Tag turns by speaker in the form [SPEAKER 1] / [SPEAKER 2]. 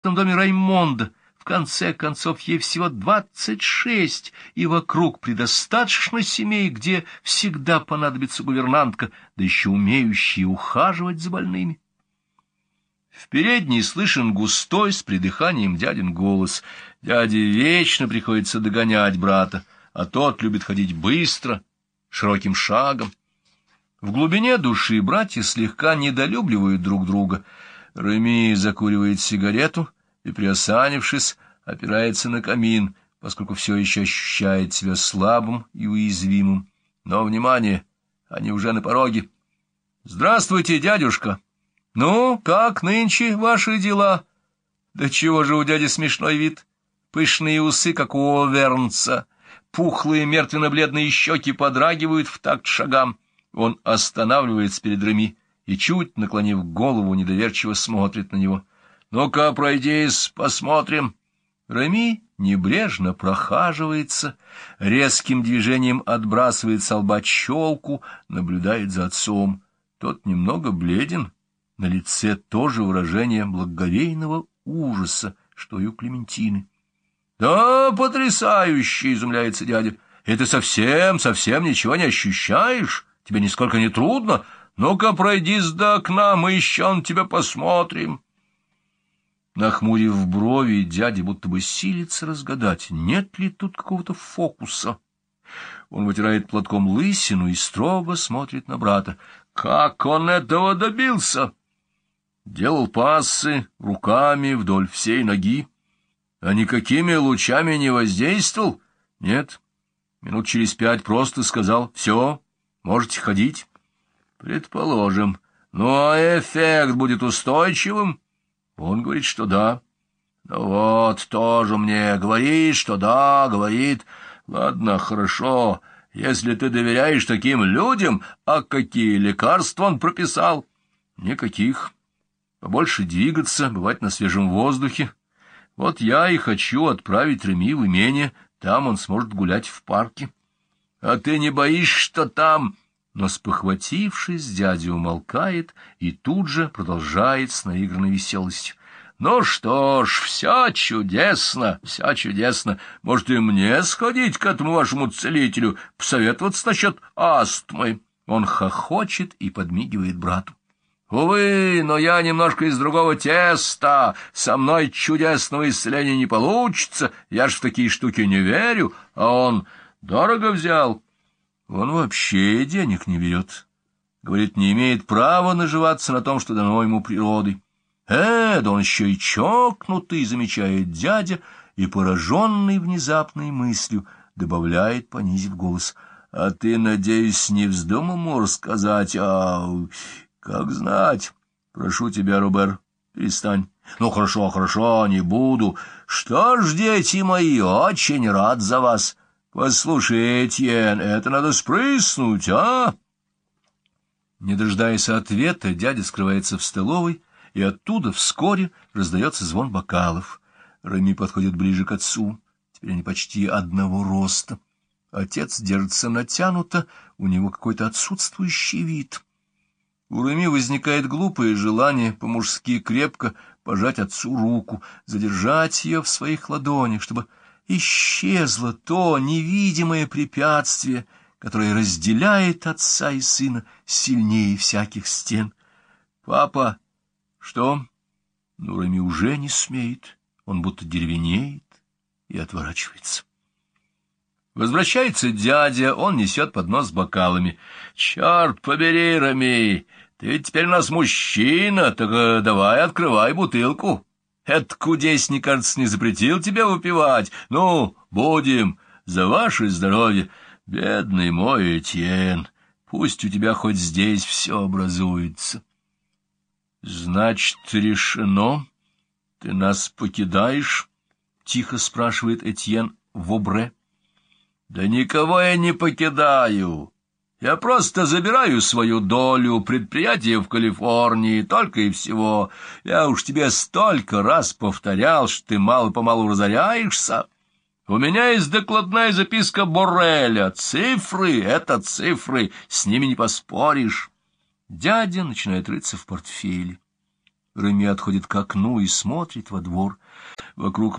[SPEAKER 1] этом доме Раймонда. В конце концов, ей всего двадцать шесть, и вокруг предостаточно семей, где всегда понадобится гувернантка, да еще умеющая ухаживать за больными. В передней слышен густой с придыханием дядин голос. Дяде вечно приходится догонять брата, а тот любит ходить быстро, широким шагом. В глубине души братья слегка недолюбливают друг друга. Реми закуривает сигарету и, приосанившись, опирается на камин, поскольку все еще ощущает себя слабым и уязвимым. Но, внимание, они уже на пороге. «Здравствуйте, дядюшка! Ну, как нынче ваши дела?» «Да чего же у дяди смешной вид? Пышные усы, как у Овернца, пухлые мертвенно-бледные щеки подрагивают в такт шагам». Он останавливается перед Реми и, чуть наклонив голову, недоверчиво смотрит на него. «Ну-ка, пройдись, посмотрим». Реми небрежно прохаживается, резким движением отбрасывает с лба челку, наблюдает за отцом. Тот немного бледен, на лице тоже выражение благоговейного ужаса, что и у Клементины. — Да, потрясающе! — изумляется дядя. — И ты совсем, совсем ничего не ощущаешь? Тебе нисколько не трудно? Ну-ка, пройди до окна, мы еще на тебя посмотрим. Нахмурив брови, дядя будто бы силится разгадать, нет ли тут какого-то фокуса. Он вытирает платком лысину и строго смотрит на брата. Как он этого добился? Делал пассы руками вдоль всей ноги. А никакими лучами не воздействовал? Нет. Минут через пять просто сказал «Все, Можете ходить? Предположим. Ну, а эффект будет устойчивым? Он говорит, что да. Ну вот, тоже мне говорит, что да, говорит. Ладно, хорошо. Если ты доверяешь таким людям, а какие лекарства он прописал? Никаких. Побольше двигаться, бывать на свежем воздухе. Вот я и хочу отправить Реми в имение, там он сможет гулять в парке. А ты не боишься, что там... Но, спохватившись, дядя умолкает и тут же продолжает с наигранной веселостью. «Ну что ж, все чудесно, все чудесно. Может, и мне сходить к этому вашему целителю, посоветоваться насчет астмы?» Он хохочет и подмигивает брату. «Увы, но я немножко из другого теста. Со мной чудесного исцеления не получится. Я ж в такие штуки не верю. А он Дорого взял. Он вообще денег не берет. Говорит, не имеет права наживаться на том, что дано ему природой. Э, да он еще и чокнутый, замечает дядя, и, пораженный внезапной мыслью, добавляет, понизив голос. А ты, надеюсь, не вздумал ему рассказать, а... Как знать. Прошу тебя, Робер, перестань. Ну, хорошо, хорошо, не буду. Что ж, дети мои, очень рад за вас. Послушай, Этьен, это надо спрыснуть, а? Не дожидаясь ответа, дядя скрывается в столовой, и оттуда вскоре раздается звон бокалов. Рами подходит ближе к отцу. Теперь они почти одного роста. Отец держится натянуто, у него какой-то отсутствующий вид. У Рами возникает глупое желание по-мужски крепко пожать отцу руку, задержать ее в своих ладонях, чтобы исчезло то невидимое препятствие, которое разделяет отца и сына сильнее всяких стен. Папа, что? Нурами уже не смеет, он будто деревенеет и отворачивается. Возвращается дядя, он несет поднос с бокалами. «Черт побери, Рами, ты теперь у нас мужчина, так э, давай открывай бутылку». Этот кудесник, кажется, не запретил тебя выпивать. Ну, будем, за ваше здоровье. Бедный мой Этьен, пусть у тебя хоть здесь все образуется. Значит, решено? Ты нас покидаешь? Тихо спрашивает Этьен в обре. Да никого я не покидаю. Я просто забираю свою долю предприятия в Калифорнии, только и всего. Я уж тебе столько раз повторял, что ты мало-помалу разоряешься. У меня есть докладная записка Борреля. Цифры — это цифры, с ними не поспоришь. Дядя начинает рыться в портфеле. Реми отходит к окну и смотрит во двор. Вокруг